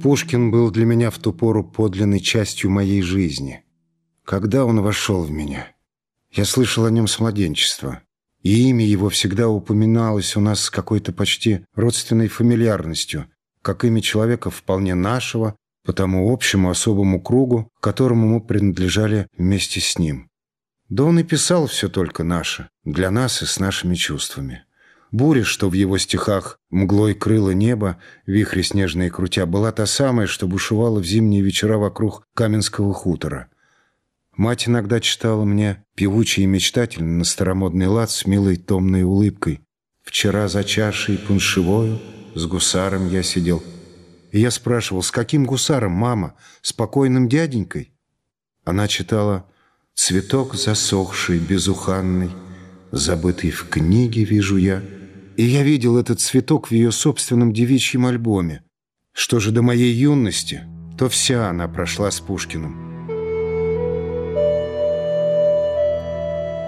Пушкин был для меня в ту пору подлинной частью моей жизни. Когда он вошел в меня? Я слышал о нем с младенчества. И имя его всегда упоминалось у нас с какой-то почти родственной фамильярностью, как имя человека вполне нашего, по тому общему особому кругу, которому мы принадлежали вместе с ним. Да он и писал все только наше, для нас и с нашими чувствами. Буря, что в его стихах мглой крыло небо, вихри снежные крутя, была та самая, что бушевала в зимние вечера вокруг Каменского хутора. Мать иногда читала мне певучий и мечтательный на старомодный лад с милой томной улыбкой. «Вчера за чашей пуншевою с гусаром я сидел». И я спрашивал, с каким гусаром, мама? Спокойным дяденькой? Она читала «Цветок засохший, безуханный, забытый в книге вижу я». И я видел этот цветок в ее собственном девичьем альбоме. Что же до моей юности, то вся она прошла с Пушкиным.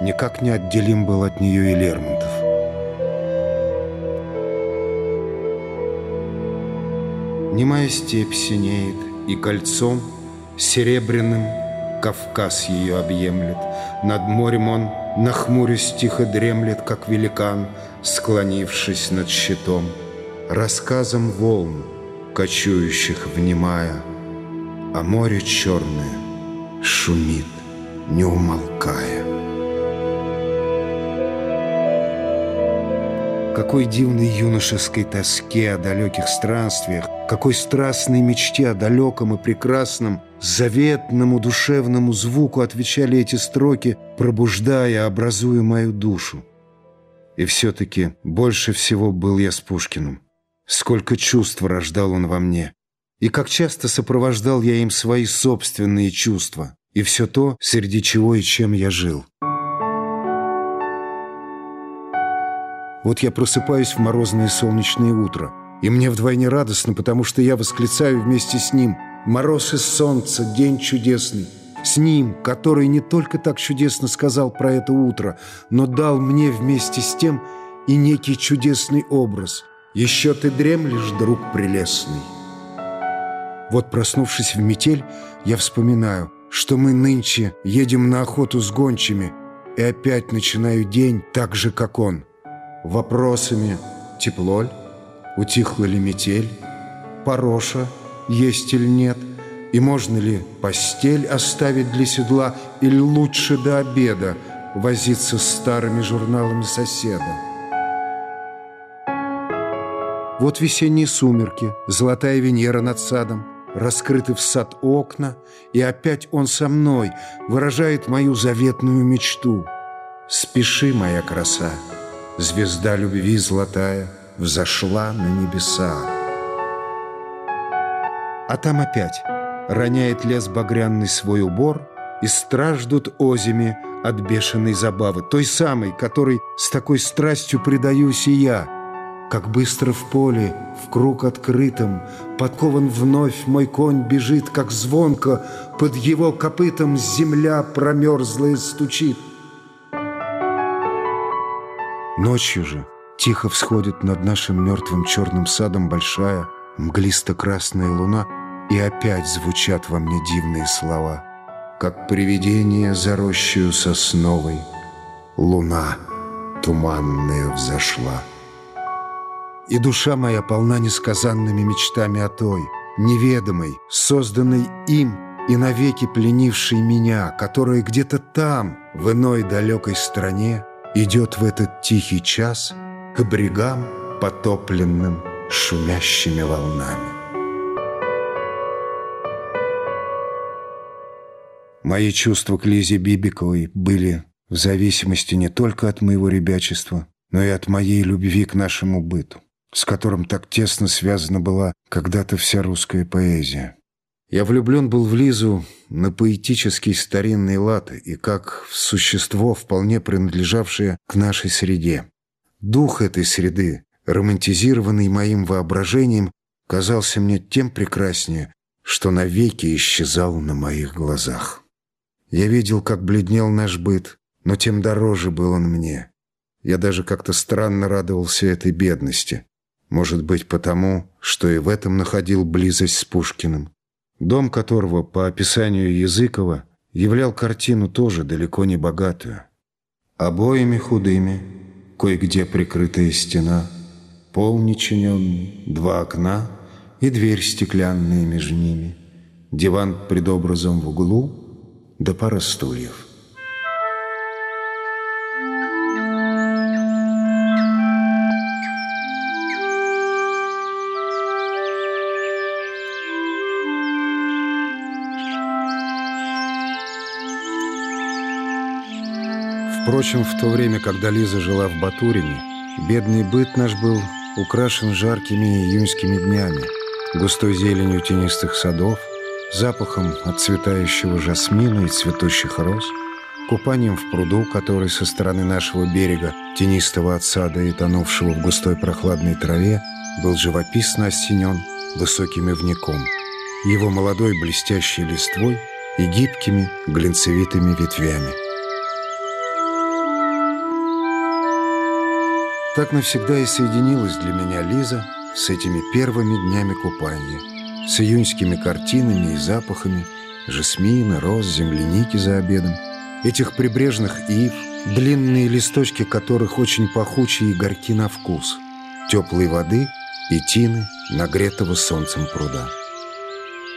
Никак не отделим был от нее и Лермонтов. Немая степь синеет, и кольцом серебряным Кавказ ее объемлет. Над морем он, нахмурясь, тихо дремлет, как великан — склонившись над щитом, Рассказом волн, кочующих внимая, А море черное шумит, не умолкая. Какой дивной юношеской тоске о далеких странствиях, какой страстной мечте о далеком и прекрасном, заветному душевному звуку отвечали эти строки, пробуждая, образуя мою душу. И все-таки больше всего был я с Пушкиным. Сколько чувств рождал он во мне. И как часто сопровождал я им свои собственные чувства. И все то, среди чего и чем я жил. Вот я просыпаюсь в морозное солнечное утро. И мне вдвойне радостно, потому что я восклицаю вместе с ним «Мороз и солнце, день чудесный». С ним, который не только так чудесно сказал про это утро, но дал мне вместе с тем и некий чудесный образ. «Еще ты дремлешь, друг прелестный». Вот, проснувшись в метель, я вспоминаю, что мы нынче едем на охоту с гончими, и опять начинаю день так же, как он. Вопросами «Тепло ль? Утихла ли метель? Пороша есть или нет?» И можно ли постель оставить для седла Или лучше до обеда возиться с старыми журналами соседа? Вот весенние сумерки, золотая Венера над садом, Раскрыты в сад окна, и опять он со мной Выражает мою заветную мечту. Спеши, моя краса, звезда любви золотая Взошла на небеса. А там опять Роняет лес багряный свой убор, И страждут озими от бешеной забавы, Той самой, которой с такой страстью предаюсь и я. Как быстро в поле, в круг открытом, Подкован вновь мой конь бежит, Как звонко под его копытом Земля промерзлая стучит. Ночью же тихо всходит над нашим мертвым черным садом Большая мглисто-красная луна — и опять звучат во мне дивные слова, Как привидение за рощою сосновой Луна туманная взошла. И душа моя полна несказанными мечтами о той, Неведомой, созданной им и навеки пленившей меня, Которая где-то там, в иной далекой стране, Идет в этот тихий час к брегам, потопленным шумящими волнами. Мои чувства к Лизе Бибиковой были в зависимости не только от моего ребячества, но и от моей любви к нашему быту, с которым так тесно связана была когда-то вся русская поэзия. Я влюблен был в Лизу на поэтический старинный лад и как в существо, вполне принадлежавшее к нашей среде. Дух этой среды, романтизированный моим воображением, казался мне тем прекраснее, что навеки исчезал на моих глазах. Я видел, как бледнел наш быт, но тем дороже был он мне. Я даже как-то странно радовался этой бедности. Может быть, потому, что и в этом находил близость с Пушкиным. Дом которого, по описанию Языкова, являл картину тоже далеко не богатую. Обоями худыми, кое-где прикрытая стена, пол нечиненный, два окна и дверь стеклянная между ними, диван пред образом в углу, да пара стульев. Впрочем, в то время, когда Лиза жила в Батурине, бедный быт наш был украшен жаркими июньскими днями, густой зеленью тенистых садов, запахом отцветающего жасмина и цветущих роз, купанием в пруду, который со стороны нашего берега, тенистого от сада и тонувшего в густой прохладной траве, был живописно осенен высоким ивняком, его молодой блестящей листвой и гибкими глинцевитыми ветвями. Так навсегда и соединилась для меня Лиза с этими первыми днями купания, с июньскими картинами и запахами, жасмина, роз, земляники за обедом, этих прибрежных ив, длинные листочки которых очень пахучие и горьки на вкус, теплой воды и тины, нагретого солнцем пруда.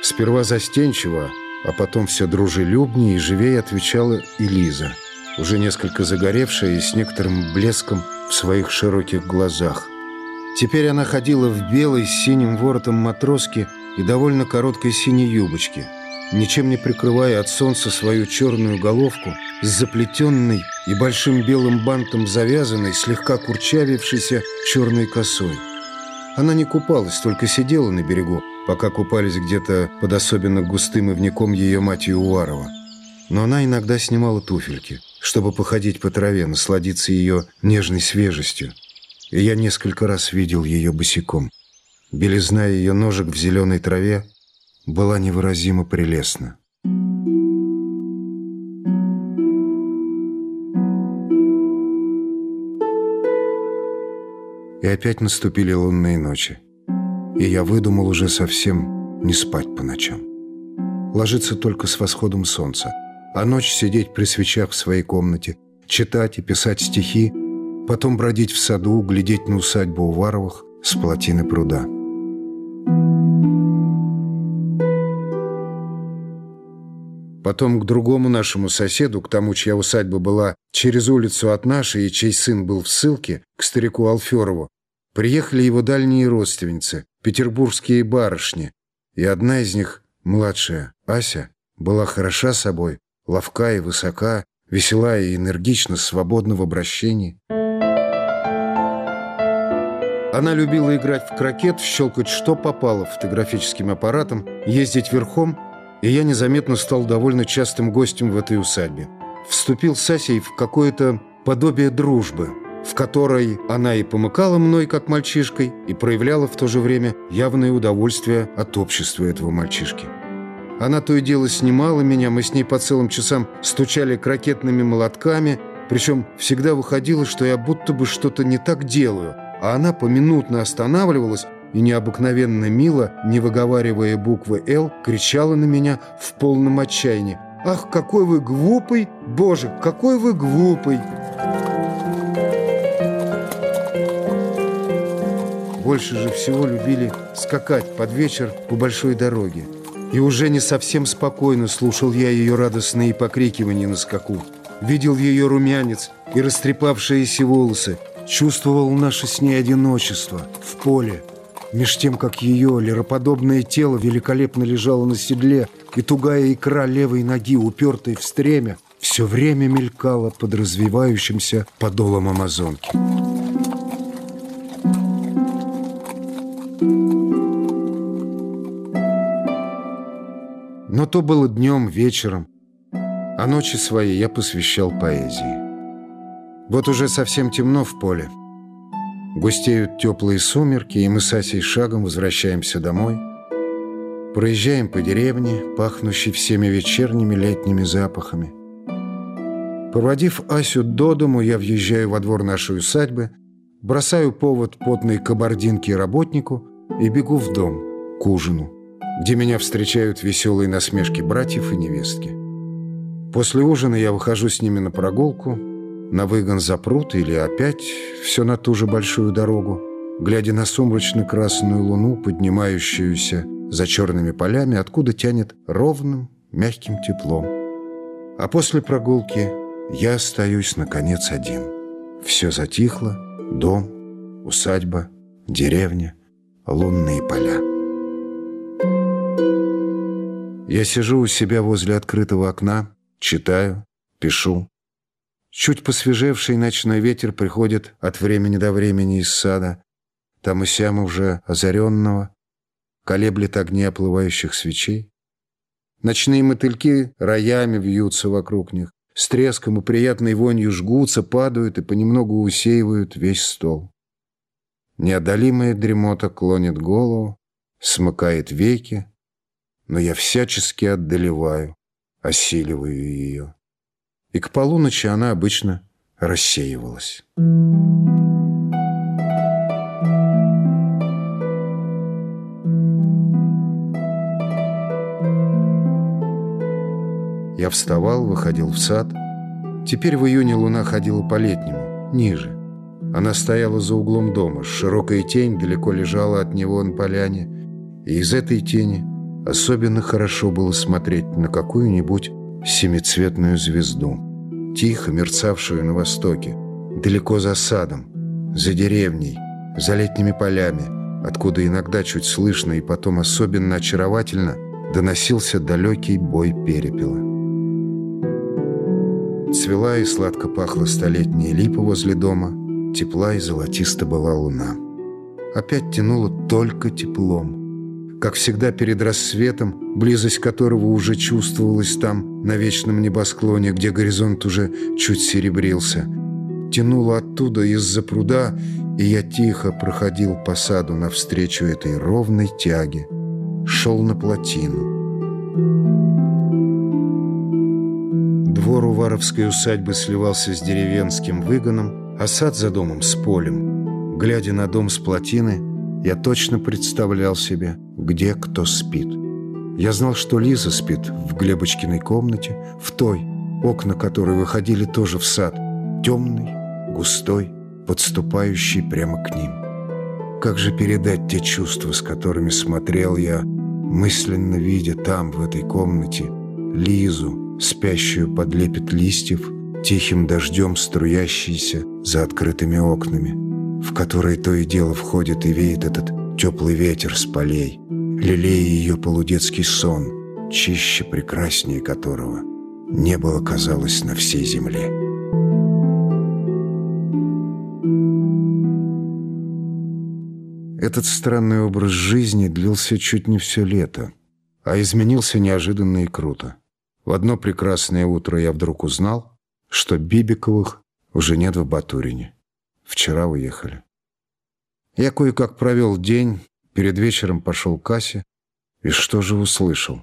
Сперва застенчиво, а потом все дружелюбнее и живее отвечала и Лиза, уже несколько загоревшая и с некоторым блеском в своих широких глазах. Теперь она ходила в белой с синим воротом матроски и довольно короткой синей юбочке, ничем не прикрывая от солнца свою черную головку с заплетенной и большим белым бантом завязанной, слегка курчавившейся черной косой. Она не купалась, только сидела на берегу, пока купались где-то под особенно густым ивняком ее мать Уварова. Но она иногда снимала туфельки – чтобы походить по траве, насладиться ее нежной свежестью. И я несколько раз видел ее босиком. Белизна ее ножек в зеленой траве была невыразимо прелестна. И опять наступили лунные ночи. И я выдумал уже совсем не спать по ночам. Ложиться только с восходом солнца – а ночь сидеть при свечах в своей комнате, читать и писать стихи, потом бродить в саду, глядеть на усадьбу Уваровых с плотины пруда. Потом к другому нашему соседу, к тому, чья усадьба была через улицу от нашей и чей сын был в ссылке, к старику Алферову, приехали его дальние родственницы, петербургские барышни, и одна из них, младшая, Ася, была хороша собой, ловка и высока, весела и энергична, свободна в обращении. Она любила играть в крокет, щелкать что попало фотографическим аппаратом, ездить верхом, и я незаметно стал довольно частым гостем в этой усадьбе. Вступил с Асей в какое-то подобие дружбы, в которой она и помыкала мной, как мальчишкой, и проявляла в то же время явное удовольствие от общества этого мальчишки. Она то и дело снимала меня, мы с ней по целым часам стучали крокетными молотками, причем всегда выходило, что я будто бы что-то не так делаю, а она поминутно останавливалась и необыкновенно мило, не выговаривая буквы «Л», кричала на меня в полном отчаянии. «Ах, какой вы глупый! Боже, какой вы глупый!» Больше же всего любили скакать под вечер по большой дороге. И уже не совсем спокойно слушал я ее радостные покрикивания на скаку. Видел ее румянец и растрепавшиеся волосы. Чувствовал наше с ней одиночество в поле. Меж тем, как ее лироподобное тело великолепно лежало на седле, и тугая икра левой ноги, упертой в стремя, все время мелькала под развивающимся подолом амазонки. Но то было днем, вечером, а ночи свои я посвящал поэзии. Вот уже совсем темно в поле. Густеют теплые сумерки, и мы с Асей шагом возвращаемся домой. Проезжаем по деревне, пахнущей всеми вечерними летними запахами. Проводив Асю до дому, я въезжаю во двор нашей усадьбы, бросаю повод потной кабардинке работнику и бегу в дом, к ужину, где меня встречают веселые насмешки братьев и невестки. После ужина я выхожу с ними на прогулку, на выгон за пруд или опять все на ту же большую дорогу, глядя на сумрачно-красную луну, поднимающуюся за черными полями, откуда тянет ровным, мягким теплом. А после прогулки я остаюсь, наконец, один. Все затихло, дом, усадьба, деревня, лунные поля. Я сижу у себя возле открытого окна, читаю, пишу. Чуть посвежевший ночной ветер приходит от времени до времени из сада, там и сям уже озаренного, колеблет огни оплывающих свечей. Ночные мотыльки роями вьются вокруг них, с треском и приятной вонью жгутся, падают и понемногу усеивают весь стол. Неодолимая дремота клонит голову, смыкает веки, но я всячески отдалеваю, осиливаю ее. И к полуночи она обычно рассеивалась. Я вставал, выходил в сад. Теперь в июне луна ходила по-летнему, ниже. Она стояла за углом дома, широкая тень далеко лежала от него на поляне, и из этой тени особенно хорошо было смотреть на какую-нибудь семицветную звезду, тихо мерцавшую на востоке, далеко за садом, за деревней, за летними полями, откуда иногда чуть слышно и потом особенно очаровательно доносился далекий бой перепела. Цвела и сладко пахла столетняя липа возле дома, тепла и золотиста была луна. Опять тянуло только теплом. Как всегда перед рассветом, близость которого уже чувствовалась там, на вечном небосклоне, где горизонт уже чуть серебрился. Тянуло оттуда из-за пруда, и я тихо проходил по саду навстречу этой ровной тяге. Шел на плотину. Двор Уваровской усадьбы сливался с деревенским выгоном, а сад за домом с полем. Глядя на дом с плотины, я точно представлял себе, где кто спит. Я знал, что Лиза спит в Глебочкиной комнате, в той, окна которой выходили тоже в сад, темный, густой, подступающий прямо к ним. Как же передать те чувства, с которыми смотрел я, мысленно видя там, в этой комнате, Лизу, спящую под лепет листьев, тихим дождем струящийся за открытыми окнами, в которые то и дело входит и веет этот теплый ветер с полей, лелея ее полудетский сон, чище прекраснее которого не было, казалось, на всей земле. Этот странный образ жизни длился чуть не все лето, а изменился неожиданно и круто. В одно прекрасное утро я вдруг узнал, что Бибиковых уже нет в Батурине. Вчера уехали. Я кое-как провел день, перед вечером пошел к кассе, и что же услышал?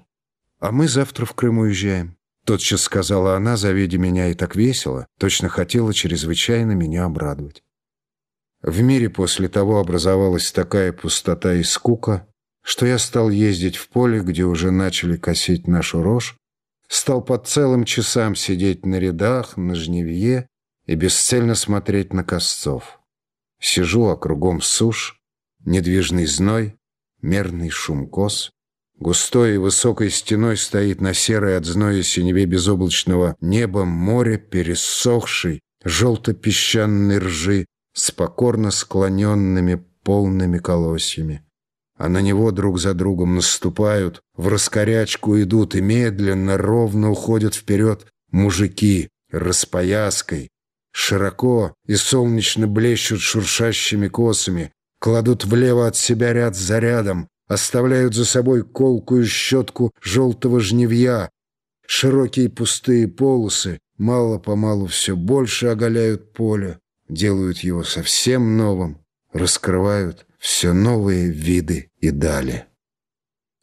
«А мы завтра в Крым уезжаем», — тотчас сказала она, завидя меня и так весело, точно хотела чрезвычайно меня обрадовать. В мире после того образовалась такая пустота и скука, что я стал ездить в поле, где уже начали косить нашу рожь, стал по целым часам сидеть на рядах, на жневье и бесцельно смотреть на косцов. Сижу, а кругом сушь, недвижный зной, мерный шум кос. Густой и высокой стеной стоит на серой от зноя синеве безоблачного неба море, пересохшей, желто-песчаной ржи с покорно склоненными полными колосьями а на него друг за другом наступают, в раскорячку идут и медленно, ровно уходят вперед мужики распояской, широко и солнечно блещут шуршащими косами, кладут влево от себя ряд за рядом, оставляют за собой колкую щетку желтого жневья, широкие пустые полосы, мало-помалу все больше оголяют поле, делают его совсем новым, раскрывают все новые виды и дали.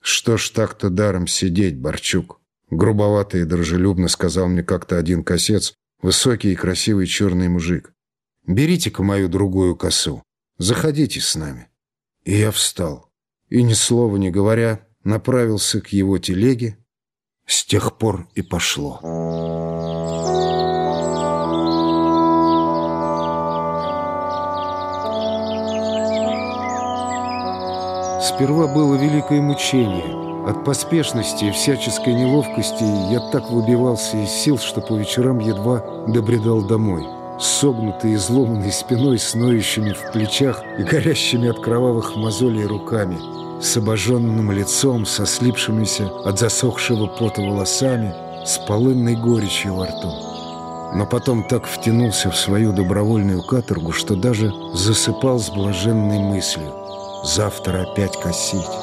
«Что ж так-то даром сидеть, Борчук?» Грубовато и дружелюбно сказал мне как-то один косец, Высокий и красивый черный мужик. «Берите-ка мою другую косу. Заходите с нами». И я встал. И ни слова не говоря, направился к его телеге. С тех пор и пошло. Сперва было великое мучение. От поспешности и всяческой неловкости я так выбивался из сил, что по вечерам едва добредал домой. Согнутый и изломанный спиной, с ноющими в плечах и горящими от кровавых мозолей руками, с обожженным лицом, со слипшимися от засохшего пота волосами, с полынной горечью во рту. Но потом так втянулся в свою добровольную каторгу, что даже засыпал с блаженной мыслью завтра опять косить.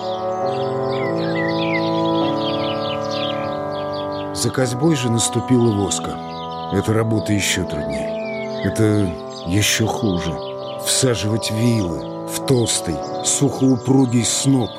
За козьбой же наступила воска. Эта работа еще труднее. Это еще хуже. Всаживать вилы в толстый, сухоупругий сноп,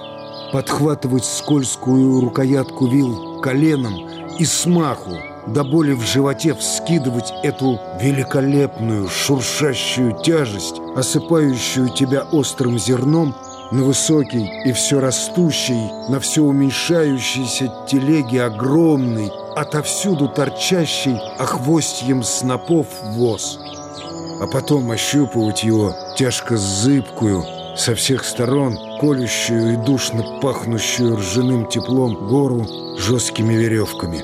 подхватывать скользкую рукоятку вил коленом и смаху, до боли в животе вскидывать эту великолепную шуршащую тяжесть, осыпающую тебя острым зерном на высокий и все растущий, на все уменьшающейся телеге огромный, отовсюду торчащий охвостьем снопов воз. А потом ощупывать его тяжко зыбкую, со всех сторон колющую и душно пахнущую ржаным теплом гору жесткими веревками.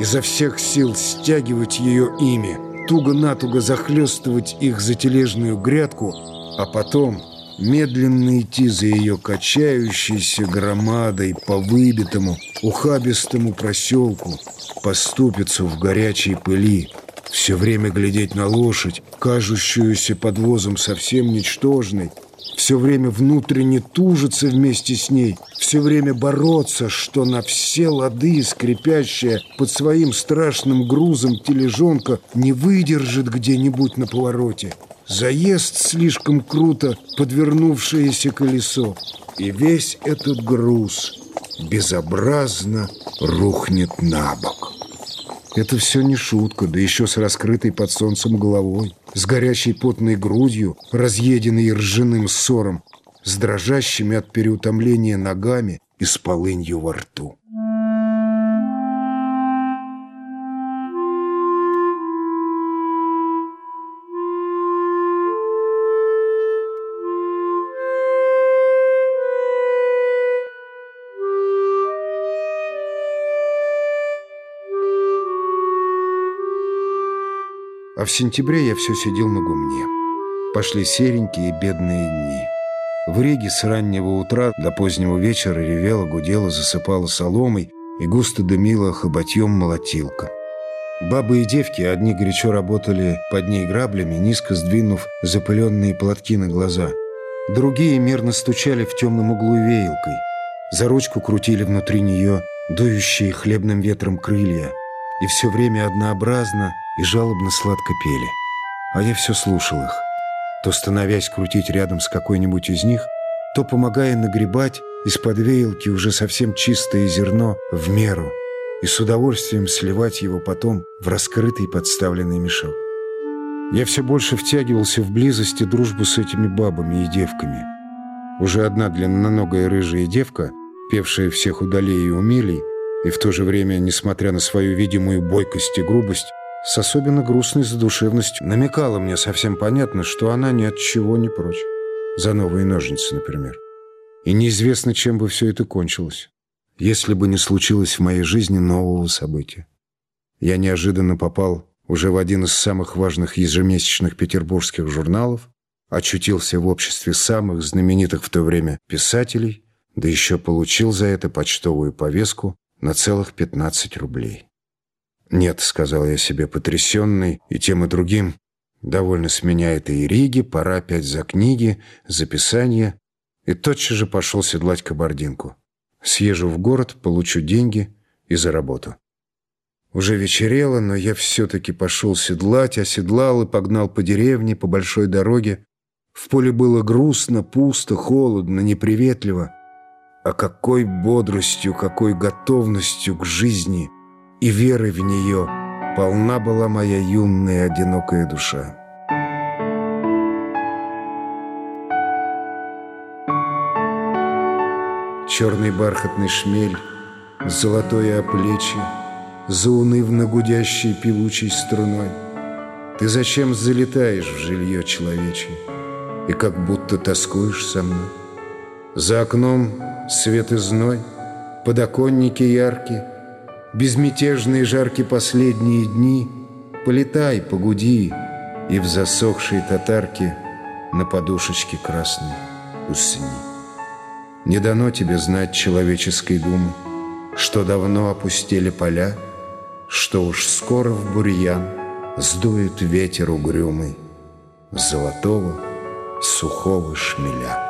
Изо всех сил стягивать ее ими, туго-натуго захлестывать их за тележную грядку, а потом медленно идти за ее качающейся громадой по выбитому, ухабистому проселку, поступицу в горячей пыли, все время глядеть на лошадь, кажущуюся подвозом совсем ничтожной, все время внутренне тужиться вместе с ней, все время бороться, что на все лады скрипящая под своим страшным грузом тележонка не выдержит где-нибудь на повороте. Заезд слишком круто подвернувшееся колесо, и весь этот груз безобразно рухнет на бок. Это все не шутка, да еще с раскрытой под солнцем головой, с горячей потной грудью, разъеденной ржаным ссором, с дрожащими от переутомления ногами и с полынью во рту. А в сентябре я все сидел на гумне. Пошли серенькие бедные дни. В Риге с раннего утра до позднего вечера ревела, гудела, засыпала соломой и густо дымила хоботьем молотилка. Бабы и девки одни горячо работали под ней граблями, низко сдвинув запыленные платки на глаза. Другие мирно стучали в темном углу веялкой. За ручку крутили внутри нее дующие хлебным ветром крылья. И все время однообразно и жалобно сладко пели. А я все слушал их, то становясь крутить рядом с какой-нибудь из них, то помогая нагребать из-под веялки уже совсем чистое зерно в меру и с удовольствием сливать его потом в раскрытый подставленный мешок. Я все больше втягивался в близости дружбу с этими бабами и девками. Уже одна длинноногая рыжая девка, певшая всех удалей и умелей, и в то же время, несмотря на свою видимую бойкость и грубость, с особенно грустной задушевностью намекала мне совсем понятно, что она ни от чего не прочь. За новые ножницы, например. И неизвестно, чем бы все это кончилось, если бы не случилось в моей жизни нового события. Я неожиданно попал уже в один из самых важных ежемесячных петербургских журналов, очутился в обществе самых знаменитых в то время писателей, да еще получил за это почтовую повестку на целых 15 рублей. «Нет», — сказал я себе, потрясенный и тем и другим. «Довольно с меня этой Риги, пора опять за книги, за писание». И тотчас же пошел седлать кабардинку. Съезжу в город, получу деньги и за работу. Уже вечерело, но я все-таки пошел седлать, оседлал и погнал по деревне, по большой дороге. В поле было грустно, пусто, холодно, неприветливо. А какой бодростью, какой готовностью к жизни — и веры в нее полна была моя юная одинокая душа. Черный бархатный шмель, золотое оплечье, Заунывно гудящей певучей струной. Ты зачем залетаешь в жилье человечье И как будто тоскуешь со мной? За окном свет и зной, подоконники яркие, Безмятежные жаркие последние дни, Полетай, погуди, и в засохшей татарке На подушечке красной усни. Не дано тебе знать человеческой думы, Что давно опустели поля, Что уж скоро в бурьян Сдует ветер угрюмый Золотого сухого шмеля.